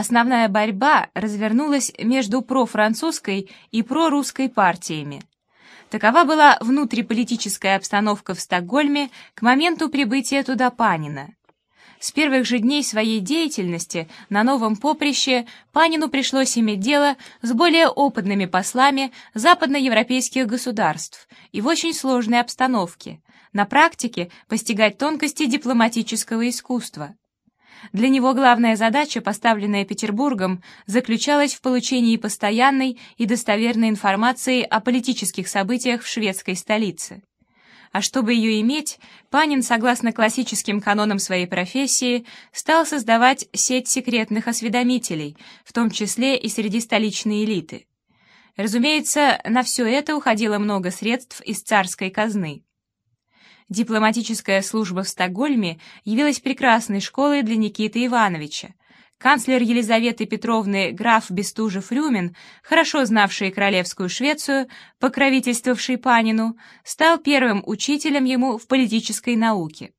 основная борьба развернулась между профранцузской и прорусской партиями. Такова была внутриполитическая обстановка в Стокгольме к моменту прибытия туда Панина. С первых же дней своей деятельности на новом поприще Панину пришлось иметь дело с более опытными послами западноевропейских государств и в очень сложной обстановке, на практике постигать тонкости дипломатического искусства. Для него главная задача, поставленная Петербургом, заключалась в получении постоянной и достоверной информации о политических событиях в шведской столице а чтобы ее иметь, Панин, согласно классическим канонам своей профессии, стал создавать сеть секретных осведомителей, в том числе и среди столичной элиты. Разумеется, на все это уходило много средств из царской казны. Дипломатическая служба в Стокгольме явилась прекрасной школой для Никиты Ивановича, Канцлер Елизаветы Петровны граф Бестужев-Рюмин, хорошо знавший королевскую Швецию, покровительствовавший Панину, стал первым учителем ему в политической науке.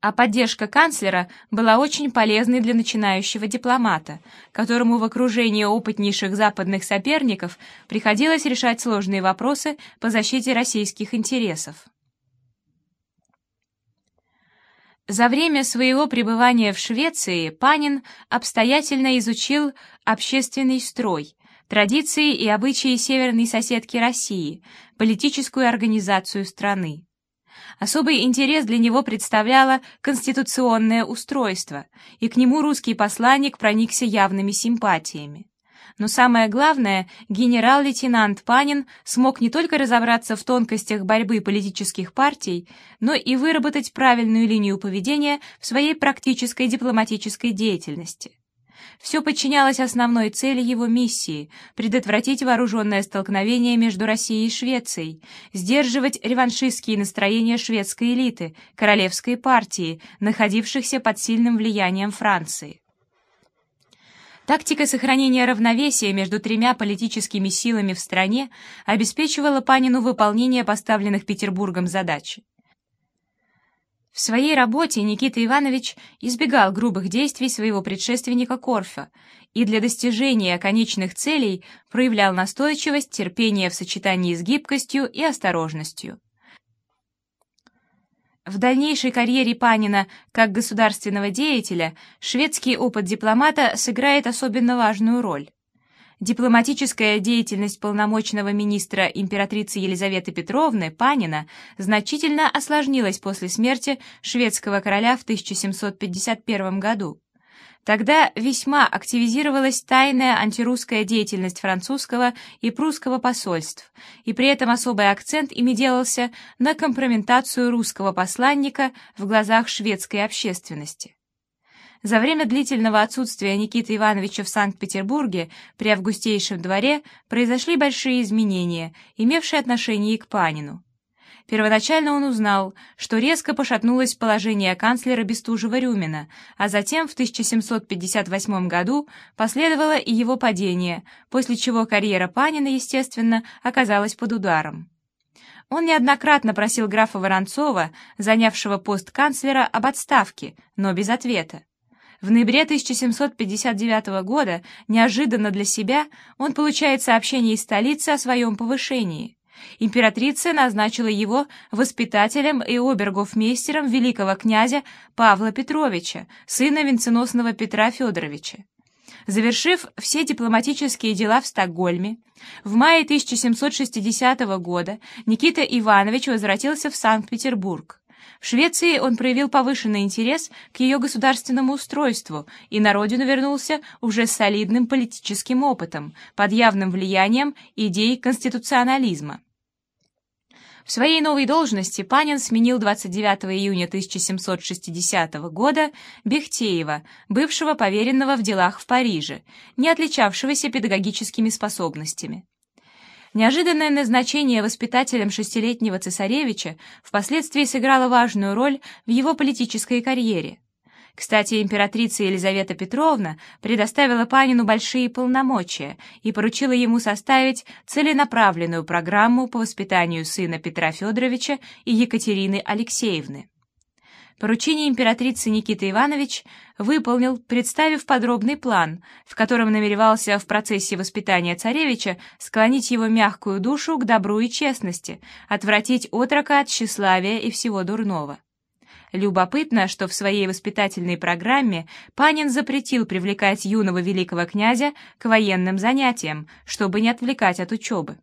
А поддержка канцлера была очень полезной для начинающего дипломата, которому в окружении опытнейших западных соперников приходилось решать сложные вопросы по защите российских интересов. За время своего пребывания в Швеции Панин обстоятельно изучил общественный строй, традиции и обычаи северной соседки России, политическую организацию страны. Особый интерес для него представляло конституционное устройство, и к нему русский посланник проникся явными симпатиями. Но самое главное, генерал-лейтенант Панин смог не только разобраться в тонкостях борьбы политических партий, но и выработать правильную линию поведения в своей практической дипломатической деятельности. Все подчинялось основной цели его миссии – предотвратить вооруженное столкновение между Россией и Швецией, сдерживать реваншистские настроения шведской элиты, королевской партии, находившихся под сильным влиянием Франции. Тактика сохранения равновесия между тремя политическими силами в стране обеспечивала Панину выполнение поставленных Петербургом задач. В своей работе Никита Иванович избегал грубых действий своего предшественника Корфа и для достижения конечных целей проявлял настойчивость, терпение в сочетании с гибкостью и осторожностью. В дальнейшей карьере Панина как государственного деятеля шведский опыт дипломата сыграет особенно важную роль. Дипломатическая деятельность полномочного министра императрицы Елизаветы Петровны Панина значительно осложнилась после смерти шведского короля в 1751 году. Тогда весьма активизировалась тайная антирусская деятельность французского и прусского посольств, и при этом особый акцент ими делался на компрометацию русского посланника в глазах шведской общественности. За время длительного отсутствия Никиты Ивановича в Санкт-Петербурге при Августейшем дворе произошли большие изменения, имевшие отношение и к Панину. Первоначально он узнал, что резко пошатнулось положение канцлера Бестужева-Рюмина, а затем в 1758 году последовало и его падение, после чего карьера Панина, естественно, оказалась под ударом. Он неоднократно просил графа Воронцова, занявшего пост канцлера, об отставке, но без ответа. В ноябре 1759 года, неожиданно для себя, он получает сообщение из столицы о своем повышении. Императрица назначила его воспитателем и обергофмейстером великого князя Павла Петровича, сына венценосного Петра Федоровича. Завершив все дипломатические дела в Стокгольме, в мае 1760 года Никита Иванович возвратился в Санкт-Петербург. В Швеции он проявил повышенный интерес к ее государственному устройству и на родину вернулся уже с солидным политическим опытом, под явным влиянием идей конституционализма. В своей новой должности Панин сменил 29 июня 1760 года Бехтеева, бывшего поверенного в делах в Париже, не отличавшегося педагогическими способностями. Неожиданное назначение воспитателем шестилетнего цесаревича впоследствии сыграло важную роль в его политической карьере. Кстати, императрица Елизавета Петровна предоставила Панину большие полномочия и поручила ему составить целенаправленную программу по воспитанию сына Петра Федоровича и Екатерины Алексеевны. Поручение императрицы Никита Иванович выполнил, представив подробный план, в котором намеревался в процессе воспитания царевича склонить его мягкую душу к добру и честности, отвратить отрока от тщеславия и всего дурного. Любопытно, что в своей воспитательной программе Панин запретил привлекать юного великого князя к военным занятиям, чтобы не отвлекать от учебы.